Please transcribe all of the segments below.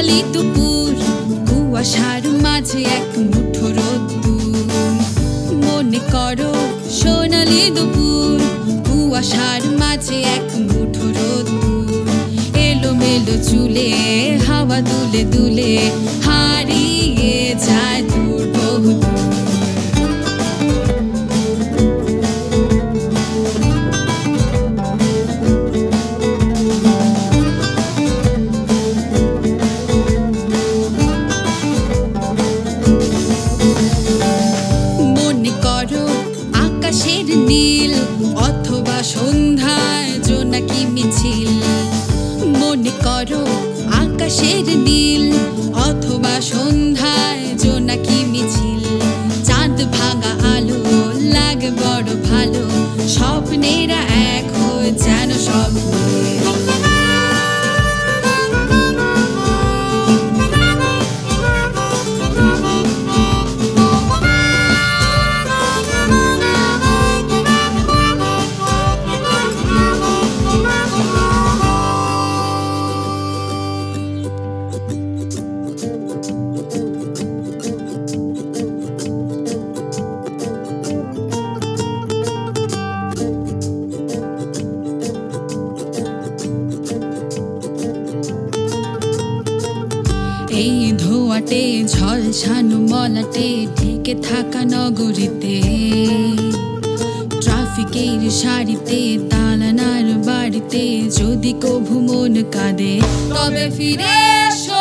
কালি দুপুর, কুয়াশার মাঝে এক মুঠো রোদ্দুর। মনে করো সোনালি দুপুর, কুয়াশার মাঝে এক মুঠো রোদ্দুর। এলো মেলো চুলে, হাওয়া দুলে দুলে জোনাকি মিছিল? মনে করো আকাশের নীল, অথবা সন্ধ্যায় জোনাকি মিছিল। চাঁদ ভাঙা আলো, লাগে বড় ভালো, স্বপ্নেরা এক হয়ে যেন স্বপ্নে এই ধোয়াটে ঝলসানো মলাটে, ঢেকে থাকা নগরীতে। ট্রাফিকের সারিতে, তালানার বাড়িতে, যদি কভু মন কাঁদে, তবে ফিরে এসো।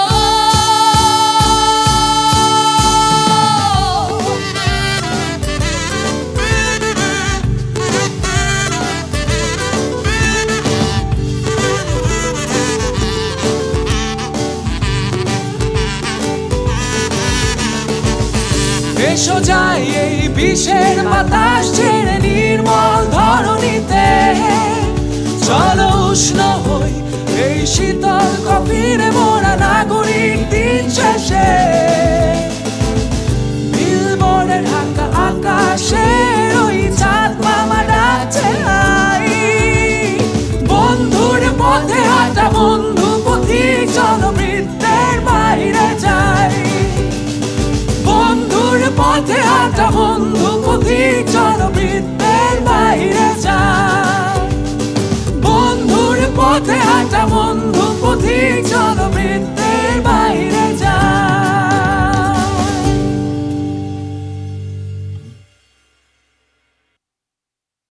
এসো যাই এই বিষের বাতাস ছেড়ে নির্মল ধরণীতে। চলো উষ্ণ হই এই শীতল কফিরে মোরা নাগরিক দিন শেষে। বন্ধু পথিক চলো বৃত্তের বাইরে যায়। বন্ধুর পথে হাঁটা বন্ধু পথিক চলো বৃত্তের